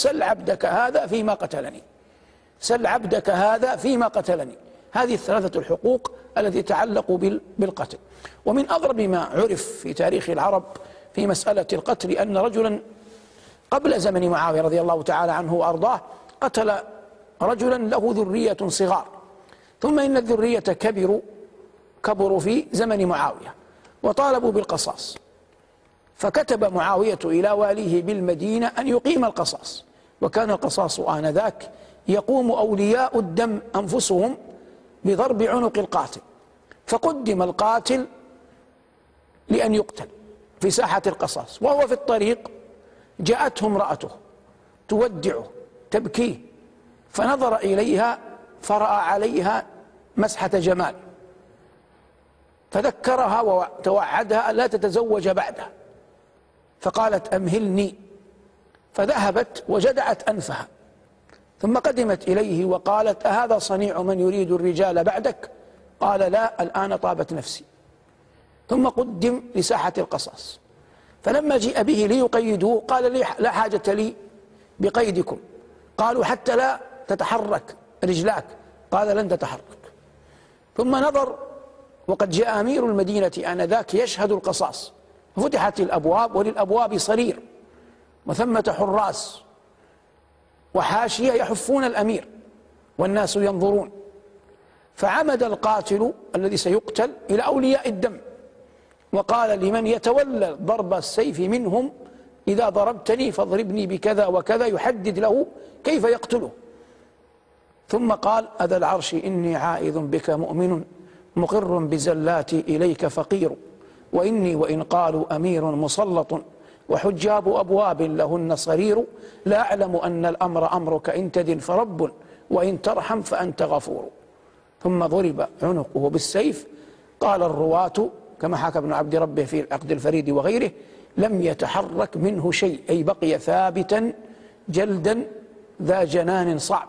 سل عبدك هذا فيما قتلني. سل عبدك هذا فيما قتلني. هذه الثلاثة الحقوق التي تعلق بالقتل. ومن أغرب ما عرف في تاريخ العرب في مسألة القتل أن رجلا قبل زمن معاوية رضي الله تعالى عنه وأرضاه قتل رجلا له ذرية صغار. ثم إن الذرية كبروا كبروا في زمن معاوية وطالبوا بالقصاص. فكتب معاوية إلى واليه بالمدينة أن يقيم القصاص. وكان القصاص آنذاك. يقوم أولياء الدم أنفسهم بضرب عنق القاتل. فقدم القاتل لأن يقتل في ساحة القصاص. وهو في الطريق جاءته امرأته تودعه تبكيه. فنظر إليها فرأى عليها مسحة جمال. فذكرها وتوعدها لا تتزوج بعده. فقالت أمهلني فذهبت وجدعت أنفها ثم قدمت إليه وقالت أهذا صنيع من يريد الرجال بعدك؟ قال لا الآن طابت نفسي. ثم قدم لساحة القصاص. فلما جيء به ليقيدوه قال لي لا حاجة لي بقيدكم. قالوا حتى لا تتحرك رجلاك. قال لن تتحرك. ثم نظر وقد جاء أمير المدينة آنذاك يشهد القصاص. فتحت الأبواب وللأبواب صرير. وثمة حراس وحاشية يحفون الأمير والناس ينظرون. فعمد القاتل الذي سيقتل إلى أولياء الدم وقال لمن يتولى ضرب السيف منهم إذا ضربتني فاضربني بكذا وكذا يحدد له كيف يقتله. ثم قال أذا العرش إني عائذ بك مؤمن مقر بزلاتي إليك فقير وإني وإن قالوا أمير مسلط. وحجاب أبواب لهن صرير لا أعلم أن الأمر أمرك إن تدن فرب وإن ترحم فأنت غفور. ثم ضرب عنقه بالسيف. قال الرواة كما حكى ابن عبد ربه في العقد الفريد وغيره لم يتحرك منه شيء أي بقي ثابتا جلدا ذا جنان صعب.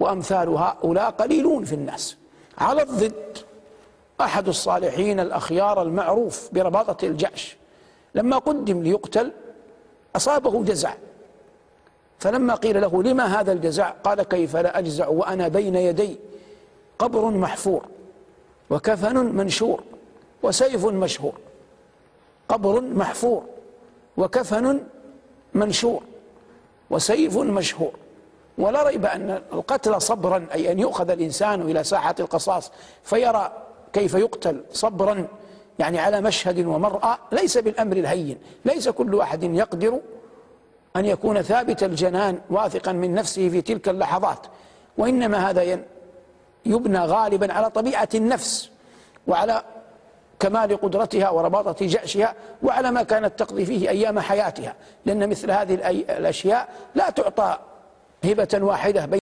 وأمثال هؤلاء قليلون في الناس. على الضد أحد الصالحين الأخيار المعروف برباطة الجأش لما قدم ليقتل أصابه جزع. فلما قيل له لما هذا الجزع؟ قال كيف لا أجزع وأنا بين يدي قبر محفور وكفن منشور وسيف مشهور. قبر محفور وكفن منشور وسيف مشهور. ولا ريب أن القتل صبرا أي أن يؤخذ الإنسان إلى ساحة القصاص فيرى كيف يقتل صبرا. يعني على مشهد ومرأة ليس بالأمر الهين ليس كل واحد يقدر أن يكون ثابت الجنان واثقا من نفسه في تلك اللحظات وإنما هذا يبنى غالبا على طبيعة النفس وعلى كمال قدرتها ورباطة جأشها وعلى ما كانت تقضي فيه أيام حياتها لأن مثل هذه الأشياء لا تعطى هبة واحدة